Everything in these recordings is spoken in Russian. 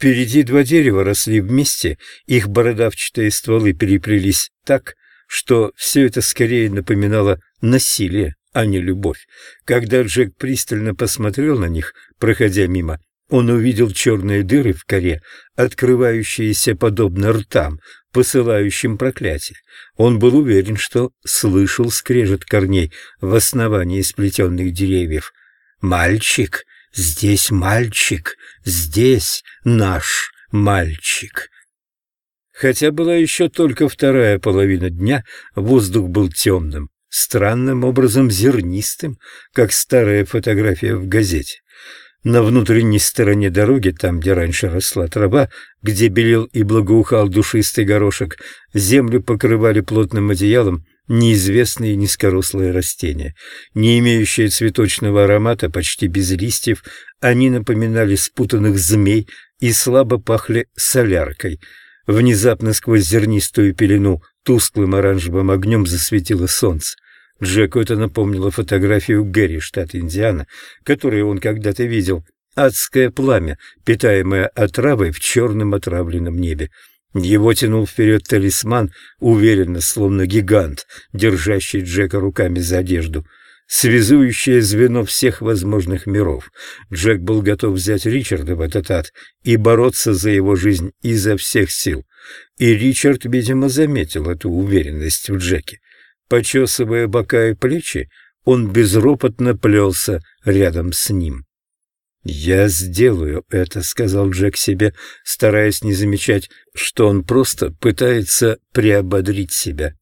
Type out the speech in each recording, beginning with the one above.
Впереди два дерева росли вместе, их бородавчатые стволы переплелись так, что все это скорее напоминало насилие, а не любовь. Когда Джек пристально посмотрел на них, проходя мимо, он увидел черные дыры в коре, открывающиеся подобно ртам, посылающим проклятие. Он был уверен, что слышал скрежет корней в основании сплетенных деревьев. «Мальчик! Здесь мальчик! Здесь наш мальчик!» Хотя была еще только вторая половина дня, воздух был темным, странным образом зернистым, как старая фотография в газете. На внутренней стороне дороги, там, где раньше росла трава, где белел и благоухал душистый горошек, землю покрывали плотным одеялом неизвестные низкорослые растения. Не имеющие цветочного аромата, почти без листьев, они напоминали спутанных змей и слабо пахли соляркой. Внезапно сквозь зернистую пелену тусклым оранжевым огнем засветило солнце. Джеку это напомнило фотографию Гэри, штат Индиана, которую он когда-то видел. Адское пламя, питаемое отравой в черном отравленном небе. Его тянул вперед талисман, уверенно, словно гигант, держащий Джека руками за одежду. Связующее звено всех возможных миров. Джек был готов взять Ричарда в этот ад и бороться за его жизнь изо всех сил. И Ричард, видимо, заметил эту уверенность в Джеке. Почесывая бока и плечи, он безропотно плелся рядом с ним. «Я сделаю это», — сказал Джек себе, стараясь не замечать, что он просто пытается приободрить себя.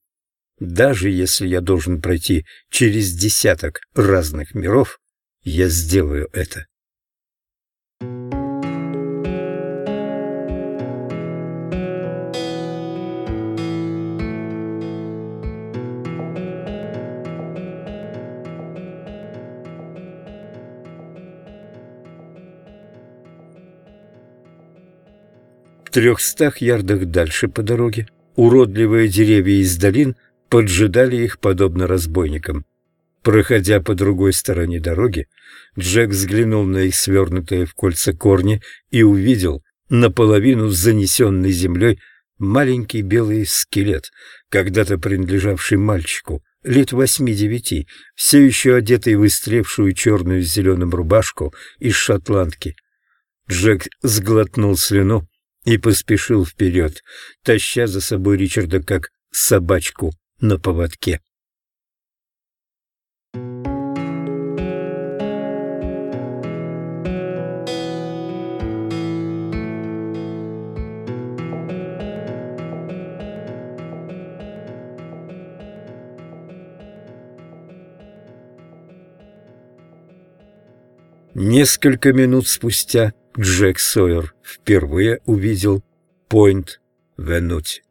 «Даже если я должен пройти через десяток разных миров, я сделаю это». Трехстах ярдах дальше по дороге уродливые деревья из долин поджидали их подобно разбойникам. Проходя по другой стороне дороги, Джек взглянул на их свернутые в кольца корни и увидел наполовину занесенный землей маленький белый скелет, когда-то принадлежавший мальчику, лет восьми-девяти, все еще одетый в истревшую черную с зеленым рубашку из шотландки. Джек сглотнул слюну и поспешил вперед, таща за собой Ричарда как собачку на поводке. Несколько минут спустя Джек Сойер впервые увидел Пойнт Венути.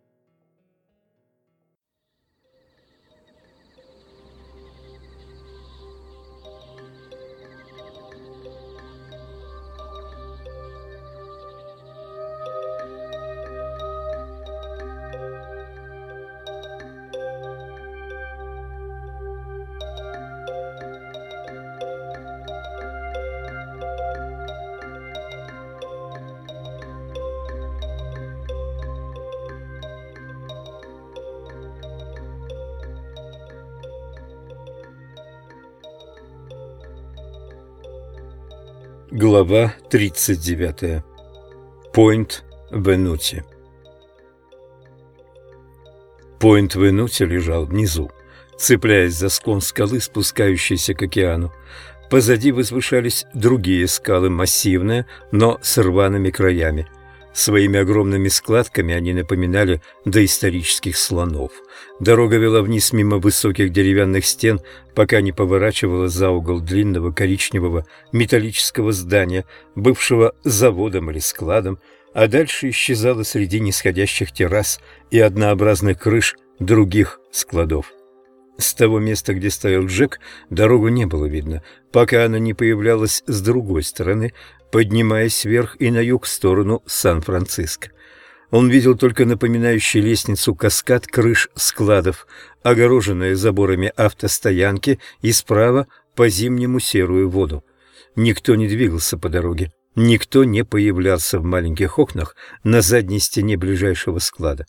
Глава 39. Пойнт Венути. Пойнт Венути лежал внизу, цепляясь за склон скалы, спускающейся к океану. Позади возвышались другие скалы, массивные, но с рваными краями. Своими огромными складками они напоминали доисторических слонов. Дорога вела вниз мимо высоких деревянных стен, пока не поворачивала за угол длинного коричневого металлического здания, бывшего заводом или складом, а дальше исчезала среди нисходящих террас и однообразных крыш других складов. С того места, где стоял Джек, дорогу не было видно, пока она не появлялась с другой стороны, поднимаясь вверх и на юг в сторону Сан-Франциско. Он видел только напоминающий лестницу каскад крыш складов, огороженные заборами автостоянки и справа по зимнему серую воду. Никто не двигался по дороге. Никто не появлялся в маленьких окнах на задней стене ближайшего склада.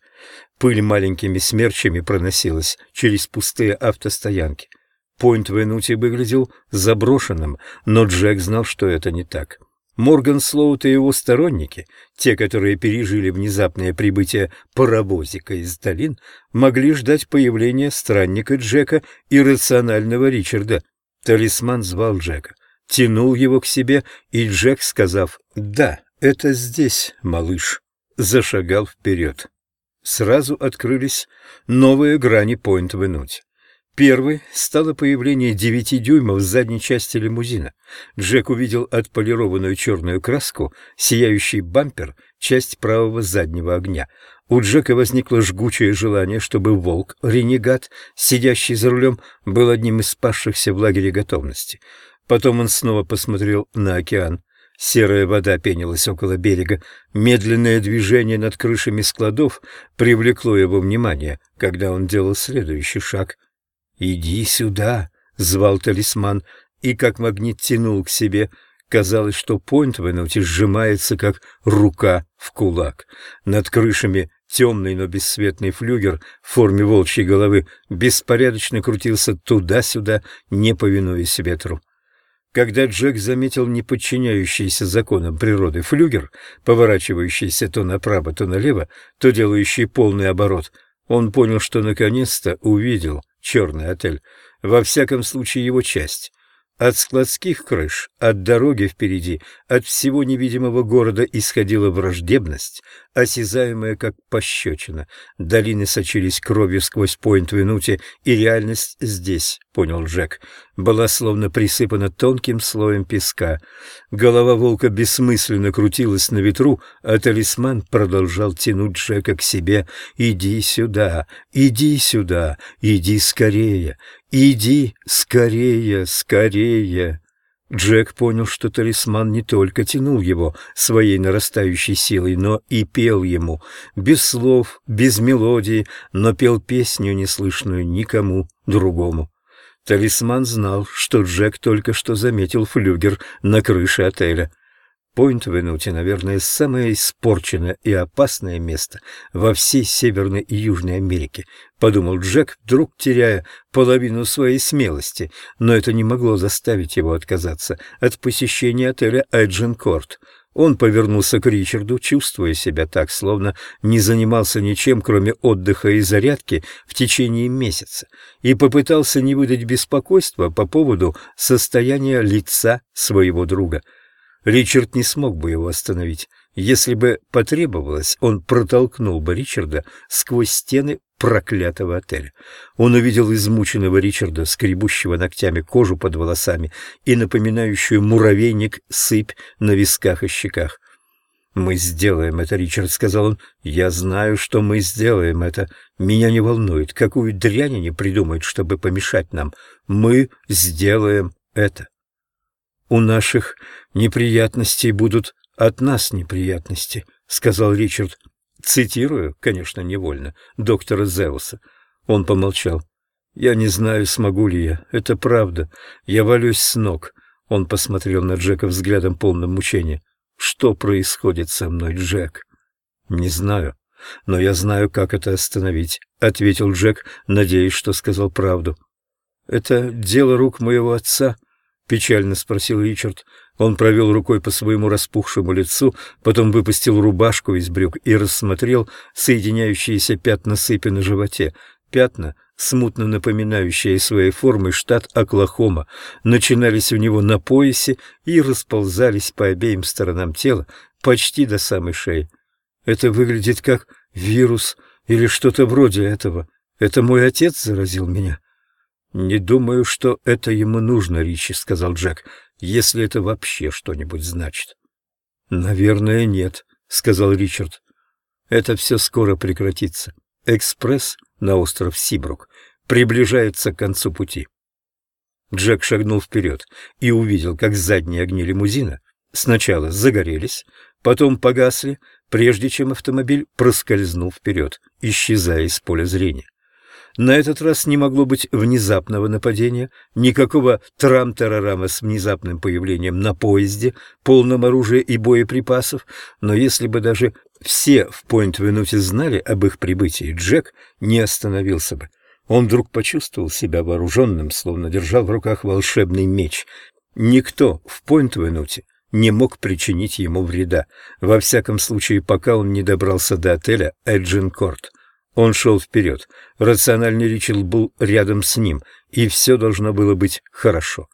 Пыль маленькими смерчами проносилась через пустые автостоянки. Пойнт в Энуте выглядел заброшенным, но Джек знал, что это не так. Морган Слоут и его сторонники, те, которые пережили внезапное прибытие паровозика из долин, могли ждать появления странника Джека и рационального Ричарда. Талисман звал Джека тянул его к себе, и Джек, сказав «Да, это здесь, малыш», зашагал вперед. Сразу открылись новые грани Пойнт вынуть. Первый стало появление девяти дюймов в задней части лимузина. Джек увидел отполированную черную краску, сияющий бампер, часть правого заднего огня. У Джека возникло жгучее желание, чтобы волк, ренегат, сидящий за рулем, был одним из спасшихся в лагере готовности. Потом он снова посмотрел на океан. Серая вода пенилась около берега. Медленное движение над крышами складов привлекло его внимание, когда он делал следующий шаг. «Иди сюда!» — звал талисман, и как магнит тянул к себе. Казалось, что Пойнт в сжимается, как рука в кулак. Над крышами темный, но бесцветный флюгер в форме волчьей головы беспорядочно крутился туда-сюда, не повинуясь ветру. Когда Джек заметил неподчиняющийся законам природы флюгер, поворачивающийся то направо, то налево, то делающий полный оборот, он понял, что наконец-то увидел черный отель, во всяком случае его часть. От складских крыш, от дороги впереди, от всего невидимого города исходила враждебность, осязаемая как пощечина. Долины сочились кровью сквозь Пойнт Винути, и реальность здесь, понял Джек, была словно присыпана тонким слоем песка. Голова волка бессмысленно крутилась на ветру, а талисман продолжал тянуть Джека к себе. «Иди сюда, иди сюда, иди скорее, иди скорее, скорее!» Джек понял, что талисман не только тянул его своей нарастающей силой, но и пел ему, без слов, без мелодии, но пел песню, неслышную никому другому. Талисман знал, что Джек только что заметил флюгер на крыше отеля. Пойнт-Венути, наверное, самое испорченное и опасное место во всей Северной и Южной Америке, подумал Джек, вдруг теряя половину своей смелости, но это не могло заставить его отказаться от посещения отеля Эджин-Корт. Он повернулся к Ричарду, чувствуя себя так, словно не занимался ничем, кроме отдыха и зарядки в течение месяца, и попытался не выдать беспокойства по поводу состояния лица своего друга. Ричард не смог бы его остановить. Если бы потребовалось, он протолкнул бы Ричарда сквозь стены проклятого отеля. Он увидел измученного Ричарда, скребущего ногтями кожу под волосами и напоминающую муравейник сыпь на висках и щеках. «Мы сделаем это, Ричард», — сказал он. «Я знаю, что мы сделаем это. Меня не волнует, какую дрянь они придумают, чтобы помешать нам. Мы сделаем это». «У наших неприятностей будут от нас неприятности», — сказал Ричард. Цитирую, конечно, невольно, доктора Зеуса. Он помолчал. «Я не знаю, смогу ли я. Это правда. Я валюсь с ног». Он посмотрел на Джека взглядом полным мучения. «Что происходит со мной, Джек?» «Не знаю, но я знаю, как это остановить», — ответил Джек, надеясь, что сказал правду. «Это дело рук моего отца», — печально спросил Ричард. Он провел рукой по своему распухшему лицу, потом выпустил рубашку из брюк и рассмотрел соединяющиеся пятна сыпи на животе. Пятна, смутно напоминающие своей формой штат Оклахома, начинались у него на поясе и расползались по обеим сторонам тела почти до самой шеи. Это выглядит как вирус или что-то вроде этого. Это мой отец заразил меня. «Не думаю, что это ему нужно, Ричи», — сказал Джек если это вообще что-нибудь значит. «Наверное, нет», — сказал Ричард. «Это все скоро прекратится. Экспресс на остров Сибрук приближается к концу пути». Джек шагнул вперед и увидел, как задние огни лимузина сначала загорелись, потом погасли, прежде чем автомобиль проскользнул вперед, исчезая из поля зрения. На этот раз не могло быть внезапного нападения, никакого трам-тарарама с внезапным появлением на поезде, полном оружия и боеприпасов, но если бы даже все в Пойнт-Венуте знали об их прибытии, Джек не остановился бы. Он вдруг почувствовал себя вооруженным, словно держал в руках волшебный меч. Никто в Пойнт-Венуте не мог причинить ему вреда, во всяком случае, пока он не добрался до отеля Эджинкорт. Он шел вперед, рациональный Ричард был рядом с ним, и все должно было быть хорошо.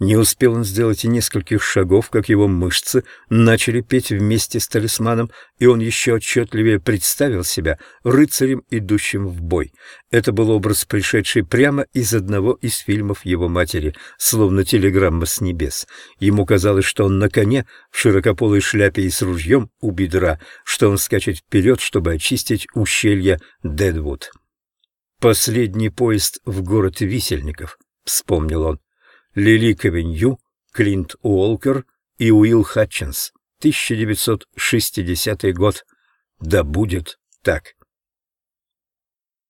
Не успел он сделать и нескольких шагов, как его мышцы начали петь вместе с талисманом, и он еще отчетливее представил себя рыцарем, идущим в бой. Это был образ, пришедший прямо из одного из фильмов его матери, словно телеграмма с небес. Ему казалось, что он на коне, в широкополой шляпе и с ружьем у бедра, что он скачет вперед, чтобы очистить ущелье Дедвуд. «Последний поезд в город Висельников», — вспомнил он. Лили Кавенью, Клинт Уолкер и Уилл Хатчинс. 1960 год. Да будет так.